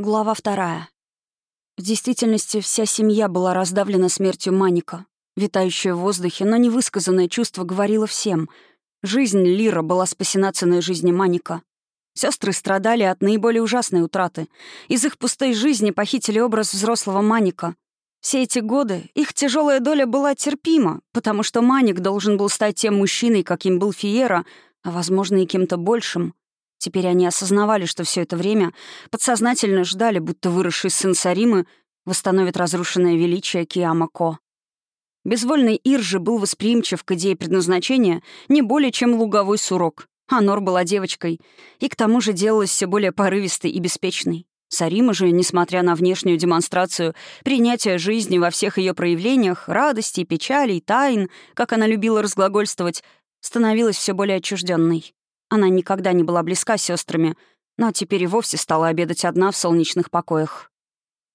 Глава вторая. В действительности вся семья была раздавлена смертью Маника. Витающее в воздухе, но невысказанное чувство говорило всем. Жизнь Лира была спасена ценой жизни Маника. Сестры страдали от наиболее ужасной утраты. Из их пустой жизни похитили образ взрослого Маника. Все эти годы их тяжелая доля была терпима, потому что Маник должен был стать тем мужчиной, каким был Фиера, а, возможно, и кем-то большим. Теперь они осознавали, что все это время подсознательно ждали, будто выросший сын Саримы восстановит разрушенное величие Киамако. Безвольный Иржи был восприимчив к идее предназначения не более чем луговой сурок, а Нор была девочкой, и к тому же делалась все более порывистой и беспечной. Сарима же, несмотря на внешнюю демонстрацию принятия жизни во всех ее проявлениях, радости, печали, тайн, как она любила разглагольствовать, становилась все более отчужденной. Она никогда не была близка с сестрами, но теперь и вовсе стала обедать одна в солнечных покоях.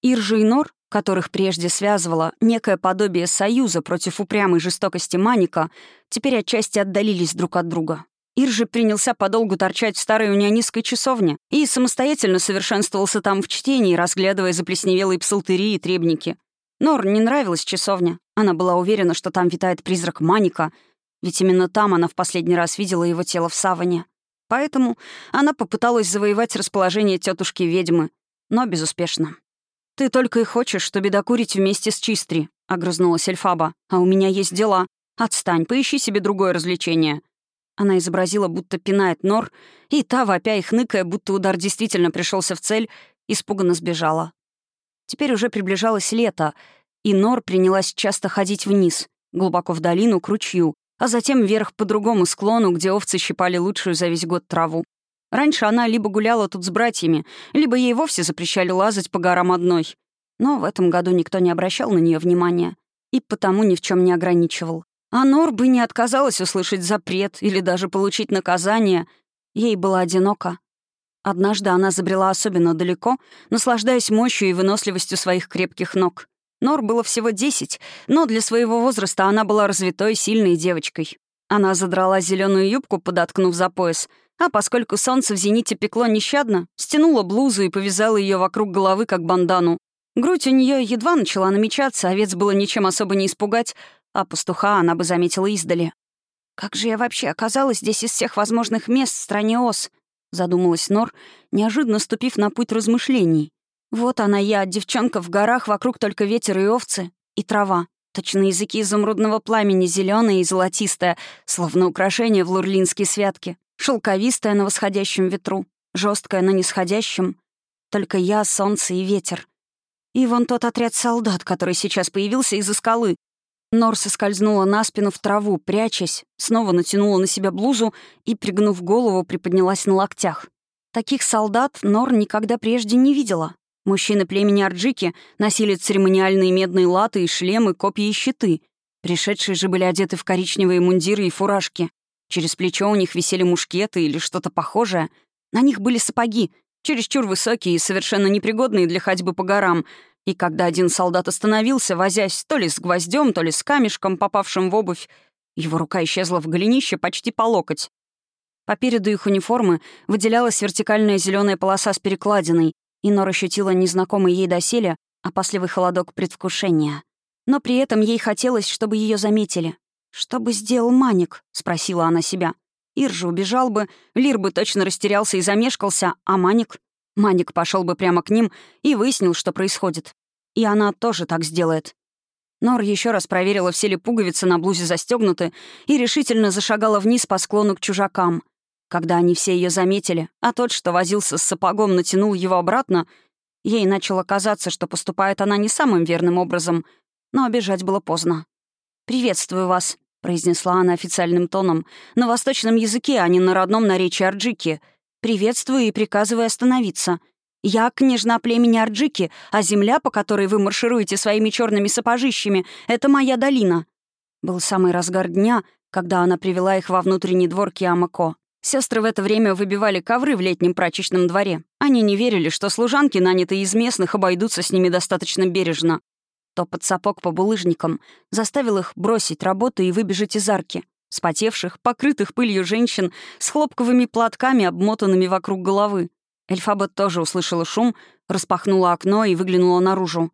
Иржи и Нор, которых прежде связывало некое подобие союза против упрямой жестокости Маника, теперь отчасти отдалились друг от друга. Иржи принялся подолгу торчать в старой унионистской часовне и самостоятельно совершенствовался там в чтении, разглядывая заплесневелые псалтыри и требники. Нор не нравилась часовня. Она была уверена, что там витает призрак Маника — ведь именно там она в последний раз видела его тело в саване. Поэтому она попыталась завоевать расположение тетушки ведьмы, но безуспешно. «Ты только и хочешь, что бедокурить вместе с Чистри», — огрызнулась Эльфаба. «А у меня есть дела. Отстань, поищи себе другое развлечение». Она изобразила, будто пинает нор, и та, вопя и хныкая, будто удар действительно пришелся в цель, испуганно сбежала. Теперь уже приближалось лето, и нор принялась часто ходить вниз, глубоко в долину, к ручью, а затем вверх по другому склону, где овцы щипали лучшую за весь год траву. Раньше она либо гуляла тут с братьями, либо ей вовсе запрещали лазать по горам одной. Но в этом году никто не обращал на нее внимания и потому ни в чем не ограничивал. А Нор бы не отказалась услышать запрет или даже получить наказание. Ей было одиноко. Однажды она забрела особенно далеко, наслаждаясь мощью и выносливостью своих крепких ног. Нор было всего десять, но для своего возраста она была развитой, сильной девочкой. Она задрала зеленую юбку, подоткнув за пояс, а поскольку солнце в зените пекло нещадно, стянула блузу и повязала ее вокруг головы, как бандану. Грудь у нее едва начала намечаться, овец было ничем особо не испугать, а пастуха она бы заметила издали. «Как же я вообще оказалась здесь из всех возможных мест в стране ос?» — задумалась Нор, неожиданно ступив на путь размышлений. Вот она я, девчонка в горах, вокруг только ветер и овцы, и трава. Точно языки изумрудного пламени, зеленые и золотистая, словно украшение в лурлинские святки. Шелковистая на восходящем ветру, жесткая на нисходящем. Только я, солнце и ветер. И вон тот отряд солдат, который сейчас появился из-за скалы. Нор соскользнула на спину в траву, прячась, снова натянула на себя блузу и, пригнув голову, приподнялась на локтях. Таких солдат Нор никогда прежде не видела. Мужчины племени Арджики носили церемониальные медные латы и шлемы, копья и щиты. Пришедшие же были одеты в коричневые мундиры и фуражки. Через плечо у них висели мушкеты или что-то похожее. На них были сапоги, чересчур высокие и совершенно непригодные для ходьбы по горам. И когда один солдат остановился, возясь то ли с гвоздем, то ли с камешком, попавшим в обувь, его рука исчезла в голенище почти по локоть. По переду их униформы выделялась вертикальная зеленая полоса с перекладиной, и Нора ощутила незнакомый ей доселе опасливый холодок предвкушения. Но при этом ей хотелось, чтобы ее заметили. «Что бы сделал Маник?» — спросила она себя. Ир же убежал бы, Лир бы точно растерялся и замешкался, а Маник... Маник пошел бы прямо к ним и выяснил, что происходит. И она тоже так сделает. Нор еще раз проверила, все ли пуговицы на блузе застегнуты, и решительно зашагала вниз по склону к чужакам — когда они все ее заметили, а тот, что возился с сапогом, натянул его обратно, ей начало казаться, что поступает она не самым верным образом, но обижать было поздно. «Приветствую вас», — произнесла она официальным тоном, на восточном языке, а не на родном наречии Арджики. «Приветствую и приказываю остановиться. Я княжна племени Арджики, а земля, по которой вы маршируете своими черными сапожищами, — это моя долина». Был самый разгар дня, когда она привела их во внутренний двор Киамако. Сестры в это время выбивали ковры в летнем прачечном дворе. Они не верили, что служанки, нанятые из местных, обойдутся с ними достаточно бережно. Топот сапог по булыжникам заставил их бросить работу и выбежать из арки. Спотевших, покрытых пылью женщин с хлопковыми платками, обмотанными вокруг головы. Эльфаба тоже услышала шум, распахнула окно и выглянула наружу.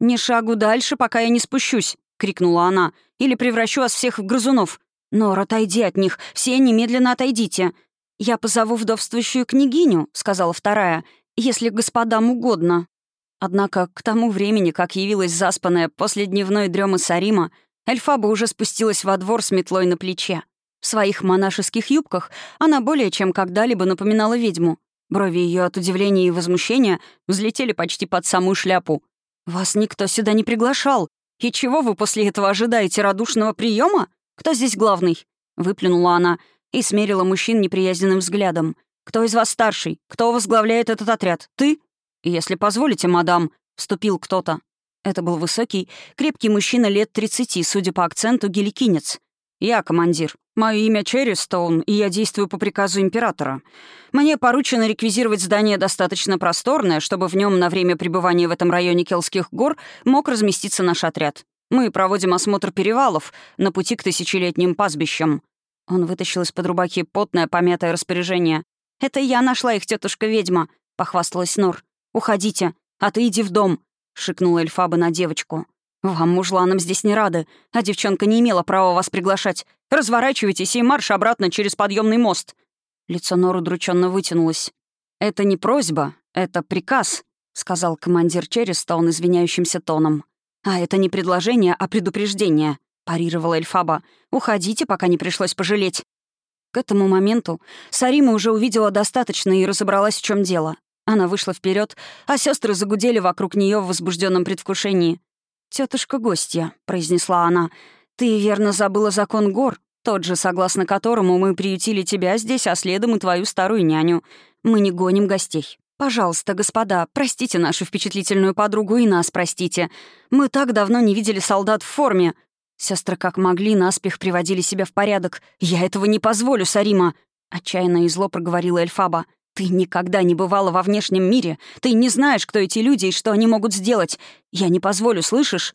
«Ни шагу дальше, пока я не спущусь!» — крикнула она. «Или превращу вас всех в грызунов! Нор, отойди от них! Все немедленно отойдите!» «Я позову вдовствующую княгиню», — сказала вторая, «если господам угодно». Однако к тому времени, как явилась заспанная после дневной дремы Сарима, Эльфаба уже спустилась во двор с метлой на плече. В своих монашеских юбках она более чем когда-либо напоминала ведьму. Брови ее от удивления и возмущения взлетели почти под самую шляпу. «Вас никто сюда не приглашал. И чего вы после этого ожидаете радушного приема? Кто здесь главный?» Выплюнула она и смерила мужчин неприязненным взглядом. «Кто из вас старший? Кто возглавляет этот отряд? Ты?» «Если позволите, мадам», — вступил кто-то. Это был высокий, крепкий мужчина лет 30, судя по акценту, геликинец. «Я командир. Мое имя Черри Стоун, и я действую по приказу императора. Мне поручено реквизировать здание достаточно просторное, чтобы в нем на время пребывания в этом районе Келских гор мог разместиться наш отряд. Мы проводим осмотр перевалов на пути к тысячелетним пастбищам». Он вытащил из-под рубахи потное, помятое распоряжение. «Это я нашла их, тетушка ведьма», — похвасталась Нор. «Уходите, а ты иди в дом», — шикнула Эльфаба на девочку. «Вам, мужланам, здесь не рады, а девчонка не имела права вас приглашать. Разворачивайтесь и марш обратно через подъемный мост». Лицо Нор удрученно вытянулось. «Это не просьба, это приказ», — сказал командир Черестоун извиняющимся тоном. «А это не предложение, а предупреждение», — парировала Эльфаба. «Уходите, пока не пришлось пожалеть». К этому моменту Сарима уже увидела достаточно и разобралась, в чем дело. Она вышла вперед, а сестры загудели вокруг нее в возбужденном предвкушении. Тетушка гостья», — произнесла она, — «ты верно забыла закон гор, тот же, согласно которому мы приютили тебя здесь, а следом и твою старую няню. Мы не гоним гостей. Пожалуйста, господа, простите нашу впечатлительную подругу и нас простите. Мы так давно не видели солдат в форме. Сестры как могли наспех приводили себя в порядок. Я этого не позволю, Сарима!» Отчаянно и зло проговорила Эльфаба. Ты никогда не бывала во внешнем мире. Ты не знаешь, кто эти люди и что они могут сделать. Я не позволю, слышишь?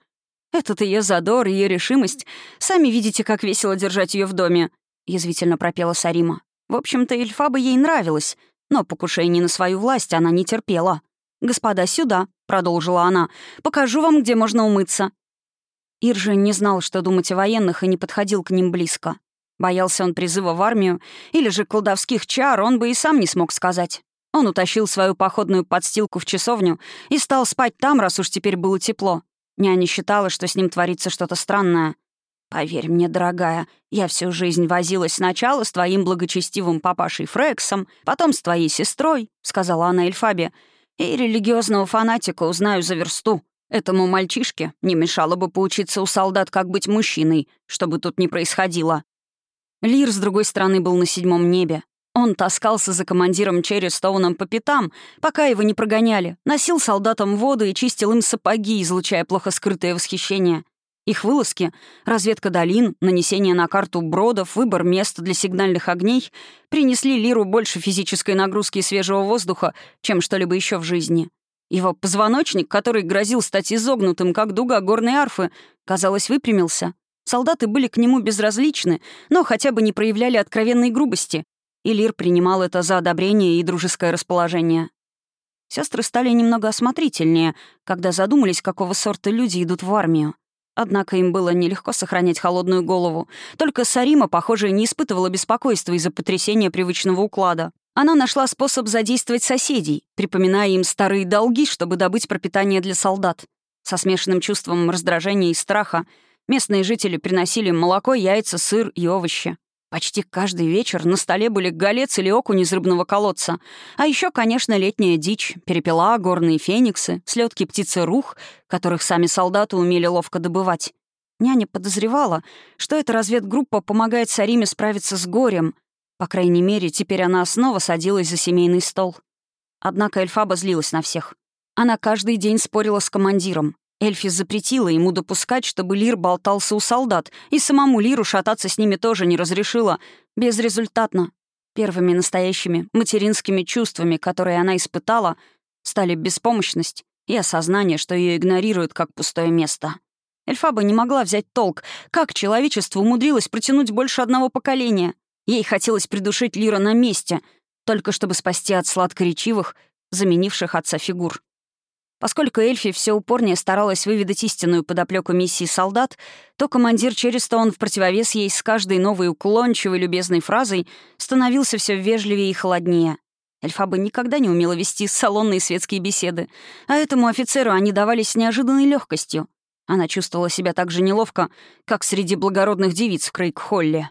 Этот ее задор, ее решимость. Сами видите, как весело держать ее в доме», — язвительно пропела Сарима. В общем-то, Эльфаба ей нравилась, но покушений на свою власть она не терпела. «Господа, сюда», — продолжила она. «Покажу вам, где можно умыться». Иржи не знал, что думать о военных, и не подходил к ним близко. Боялся он призыва в армию или же колдовских чар, он бы и сам не смог сказать. Он утащил свою походную подстилку в часовню и стал спать там, раз уж теперь было тепло. Няня считала, что с ним творится что-то странное. «Поверь мне, дорогая, я всю жизнь возилась сначала с твоим благочестивым папашей Фрексом, потом с твоей сестрой», — сказала она Эльфабе, «и религиозного фанатика узнаю за версту. Этому мальчишке не мешало бы поучиться у солдат, как быть мужчиной, чтобы тут не происходило. Лир, с другой стороны, был на седьмом небе. Он таскался за командиром Черри Стоуном по пятам, пока его не прогоняли, носил солдатам воду и чистил им сапоги, излучая плохо скрытое восхищение. Их вылазки, разведка долин, нанесение на карту бродов, выбор места для сигнальных огней принесли Лиру больше физической нагрузки и свежего воздуха, чем что-либо еще в жизни. Его позвоночник, который грозил стать изогнутым, как дуга горной арфы, казалось, выпрямился. Солдаты были к нему безразличны, но хотя бы не проявляли откровенной грубости. И Лир принимал это за одобрение и дружеское расположение. Сестры стали немного осмотрительнее, когда задумались, какого сорта люди идут в армию. Однако им было нелегко сохранять холодную голову. Только Сарима, похоже, не испытывала беспокойства из-за потрясения привычного уклада. Она нашла способ задействовать соседей, припоминая им старые долги, чтобы добыть пропитание для солдат. Со смешанным чувством раздражения и страха Местные жители приносили молоко, яйца, сыр и овощи. Почти каждый вечер на столе были галец или окунь из рыбного колодца. А еще, конечно, летняя дичь, перепела, горные фениксы, слетки птицы рух, которых сами солдаты умели ловко добывать. Няня подозревала, что эта разведгруппа помогает Сариме справиться с горем. По крайней мере, теперь она снова садилась за семейный стол. Однако Эльфаба злилась на всех. Она каждый день спорила с командиром. Эльфи запретила ему допускать, чтобы Лир болтался у солдат, и самому Лиру шататься с ними тоже не разрешила. Безрезультатно. Первыми настоящими материнскими чувствами, которые она испытала, стали беспомощность и осознание, что ее игнорируют как пустое место. Эльфаба не могла взять толк, как человечество умудрилось протянуть больше одного поколения. Ей хотелось придушить Лира на месте, только чтобы спасти от сладкоречивых, заменивших отца фигур. Поскольку Эльфи все упорнее старалась выведать истинную подоплеку миссии солдат, то командир Черестоун в противовес ей с каждой новой уклончивой любезной фразой становился все вежливее и холоднее. Эльфаба никогда не умела вести салонные светские беседы, а этому офицеру они давались с неожиданной легкостью. Она чувствовала себя так же неловко, как среди благородных девиц в Крейг-Холле.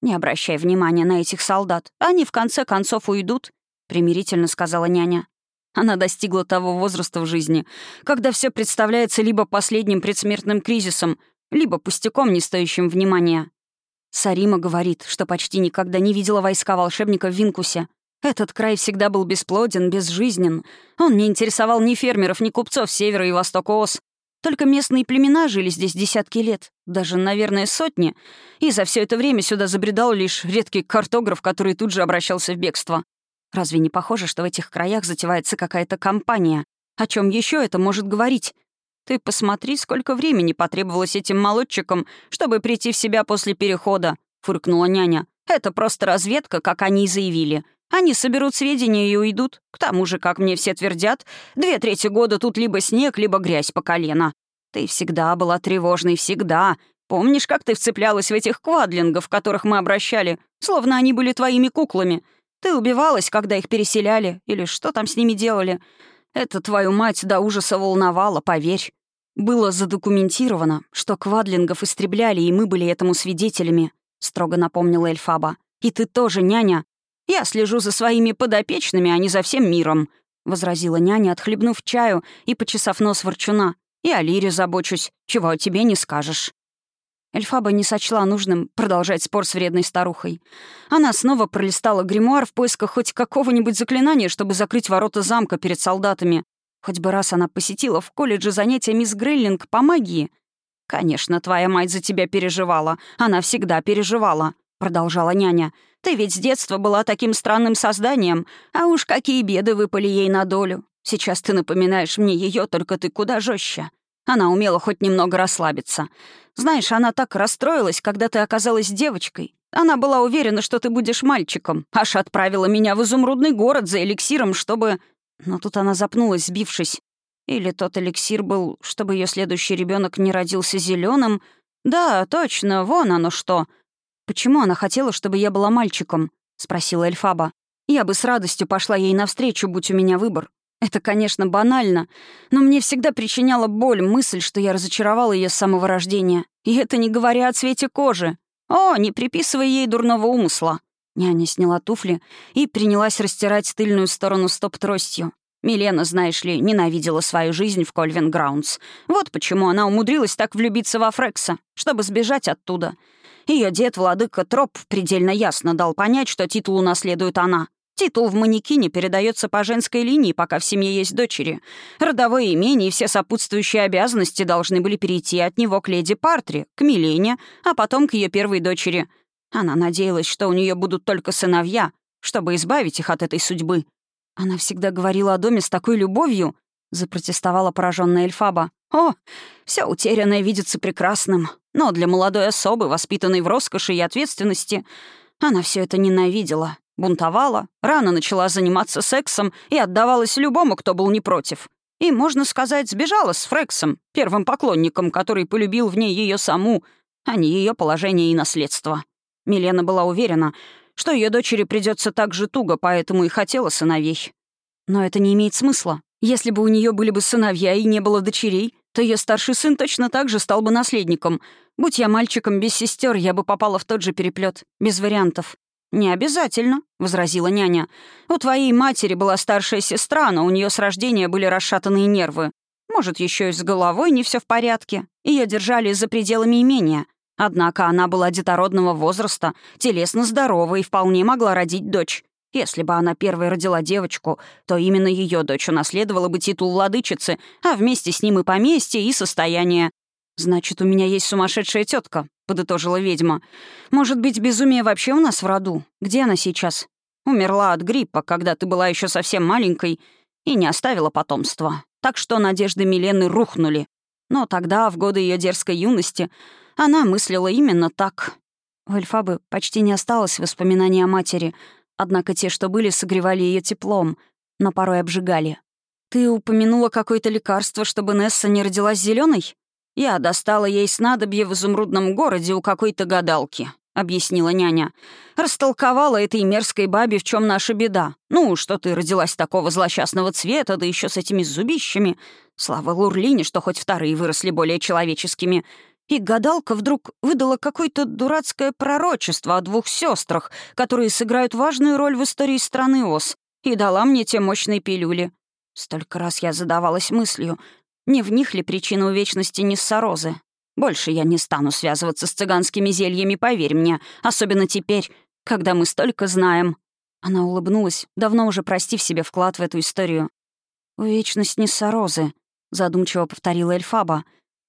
«Не обращай внимания на этих солдат. Они в конце концов уйдут», — примирительно сказала няня. Она достигла того возраста в жизни, когда все представляется либо последним предсмертным кризисом, либо пустяком, не стоящим внимания. Сарима говорит, что почти никогда не видела войска волшебника в Винкусе. Этот край всегда был бесплоден, безжизнен. Он не интересовал ни фермеров, ни купцов севера и востока Ос. Только местные племена жили здесь десятки лет, даже, наверное, сотни, и за все это время сюда забредал лишь редкий картограф, который тут же обращался в бегство. Разве не похоже, что в этих краях затевается какая-то компания? О чем еще это может говорить? Ты посмотри, сколько времени потребовалось этим молодчикам, чтобы прийти в себя после перехода, фыркнула няня. Это просто разведка, как они и заявили. Они соберут сведения и уйдут. К тому же, как мне все твердят, две трети года тут либо снег, либо грязь по колено. Ты всегда была тревожной, всегда. Помнишь, как ты вцеплялась в этих квадлингов, которых мы обращали, словно они были твоими куклами? Ты убивалась, когда их переселяли, или что там с ними делали. Это твою мать до ужаса волновало, поверь. Было задокументировано, что квадлингов истребляли, и мы были этому свидетелями», — строго напомнила Эльфаба. «И ты тоже, няня. Я слежу за своими подопечными, а не за всем миром», — возразила няня, отхлебнув чаю и почесав нос ворчуна. «И о Лире забочусь, чего о тебе не скажешь». Эльфаба не сочла нужным продолжать спор с вредной старухой. Она снова пролистала гримуар в поисках хоть какого-нибудь заклинания, чтобы закрыть ворота замка перед солдатами. Хоть бы раз она посетила в колледже занятия мисс Грейлинг по магии. «Конечно, твоя мать за тебя переживала. Она всегда переживала», — продолжала няня. «Ты ведь с детства была таким странным созданием, а уж какие беды выпали ей на долю. Сейчас ты напоминаешь мне ее, только ты куда жестче. Она умела хоть немного расслабиться. Знаешь, она так расстроилась, когда ты оказалась девочкой. Она была уверена, что ты будешь мальчиком. Аж отправила меня в изумрудный город за эликсиром, чтобы... Но тут она запнулась, сбившись. Или тот эликсир был, чтобы ее следующий ребенок не родился зеленым. Да, точно, вон оно что. Почему она хотела, чтобы я была мальчиком? спросила Эльфаба. Я бы с радостью пошла ей навстречу, будь у меня выбор. Это, конечно, банально, но мне всегда причиняла боль мысль, что я разочаровала ее с самого рождения. И это не говоря о цвете кожи. О, не приписывай ей дурного умысла. Няня сняла туфли и принялась растирать тыльную сторону стоп-тростью. Милена, знаешь ли, ненавидела свою жизнь в Кольвин Граундс. Вот почему она умудрилась так влюбиться во Фрекса, чтобы сбежать оттуда. Ее дед, владыка Троп, предельно ясно дал понять, что титул унаследует она. Титул в манекине передается по женской линии, пока в семье есть дочери. Родовое имение и все сопутствующие обязанности должны были перейти от него к леди Партри, к Милене, а потом к ее первой дочери. Она надеялась, что у нее будут только сыновья, чтобы избавить их от этой судьбы. Она всегда говорила о доме с такой любовью, запротестовала пораженная Эльфаба. «О, все утерянное видится прекрасным, но для молодой особы, воспитанной в роскоши и ответственности, она все это ненавидела Бунтовала, рано начала заниматься сексом и отдавалась любому, кто был не против. И, можно сказать, сбежала с Фрексом, первым поклонником, который полюбил в ней ее саму, а не ее положение и наследство. Милена была уверена, что ее дочери придется так же туго, поэтому и хотела сыновей. Но это не имеет смысла. Если бы у нее были бы сыновья и не было дочерей, то ее старший сын точно так же стал бы наследником. Будь я мальчиком без сестер, я бы попала в тот же переплет, без вариантов. «Не обязательно», — возразила няня. «У твоей матери была старшая сестра, но у нее с рождения были расшатанные нервы. Может, еще и с головой не все в порядке. Ее держали за пределами имения. Однако она была детородного возраста, телесно здорова и вполне могла родить дочь. Если бы она первой родила девочку, то именно ее дочь унаследовала бы титул владычицы, а вместе с ним и поместье, и состояние. «Значит, у меня есть сумасшедшая тетка, подытожила ведьма. «Может быть, безумие вообще у нас в роду? Где она сейчас?» «Умерла от гриппа, когда ты была еще совсем маленькой и не оставила потомства. Так что надежды Милены рухнули. Но тогда, в годы ее дерзкой юности, она мыслила именно так». У Эльфабы почти не осталось воспоминаний о матери. Однако те, что были, согревали ее теплом, но порой обжигали. «Ты упомянула какое-то лекарство, чтобы Несса не родилась зеленой? Я достала ей снадобье в изумрудном городе у какой-то гадалки объяснила няня. «Растолковала этой мерзкой бабе, в чем наша беда. Ну, что ты родилась такого злосчастного цвета, да еще с этими зубищами. Слава Лурлине, что хоть вторые выросли более человеческими. И гадалка вдруг выдала какое-то дурацкое пророчество о двух сестрах, которые сыграют важную роль в истории страны Ос, и дала мне те мощные пилюли. Столько раз я задавалась мыслью, не в них ли причина увечности Ниссарозы? Больше я не стану связываться с цыганскими зельями, поверь мне, особенно теперь, когда мы столько знаем». Она улыбнулась, давно уже простив себе вклад в эту историю. «Вечность Ниссарозы», — задумчиво повторила Эльфаба.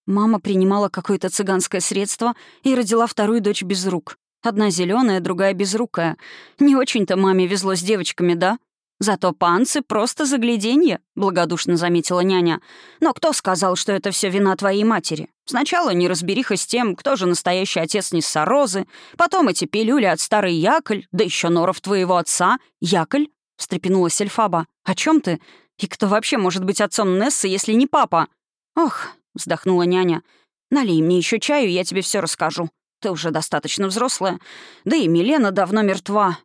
«Мама принимала какое-то цыганское средство и родила вторую дочь без рук. Одна зеленая, другая безрукая. Не очень-то маме везло с девочками, да?» «Зато панцы просто загляденье», — благодушно заметила няня. «Но кто сказал, что это все вина твоей матери? Сначала неразбериха с тем, кто же настоящий отец Ниссарозы, потом эти пилюли от старой Яколь, да еще норов твоего отца. Яколь?» — встрепенулась Эльфаба. «О чем ты? И кто вообще может быть отцом Нессы, если не папа?» «Ох», — вздохнула няня, — «налей мне еще чаю, я тебе все расскажу. Ты уже достаточно взрослая. Да и Милена давно мертва».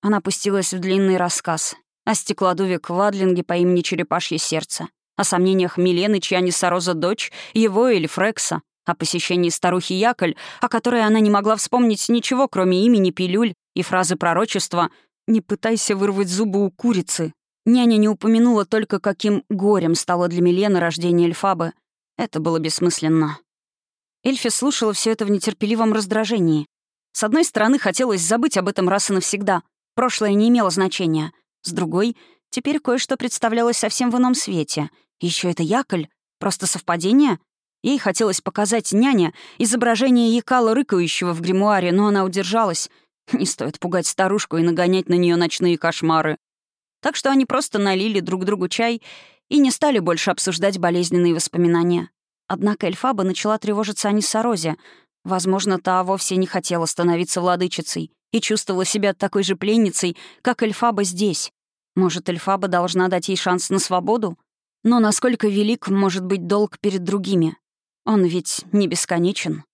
Она пустилась в длинный рассказ о стеклодуве Квадлинге по имени Черепашье Сердце, о сомнениях Милены, чья Несороза дочь, его или Фрекса, о посещении старухи Яколь, о которой она не могла вспомнить ничего, кроме имени пилюль и фразы пророчества «Не пытайся вырвать зубы у курицы». Няня не упомянула только, каким горем стало для Милены рождение Эльфабы. Это было бессмысленно. Эльфи слушала все это в нетерпеливом раздражении. С одной стороны, хотелось забыть об этом раз и навсегда. Прошлое не имело значения. С другой, теперь кое-что представлялось совсем в ином свете. Еще это яколь? Просто совпадение? Ей хотелось показать няне изображение якала рыкающего в гримуаре, но она удержалась. Не стоит пугать старушку и нагонять на нее ночные кошмары. Так что они просто налили друг другу чай и не стали больше обсуждать болезненные воспоминания. Однако Эльфаба начала тревожиться о Ниссарозе. Возможно, та вовсе не хотела становиться владычицей и чувствовала себя такой же пленницей, как Эльфаба здесь. Может, Эльфаба должна дать ей шанс на свободу? Но насколько велик может быть долг перед другими? Он ведь не бесконечен.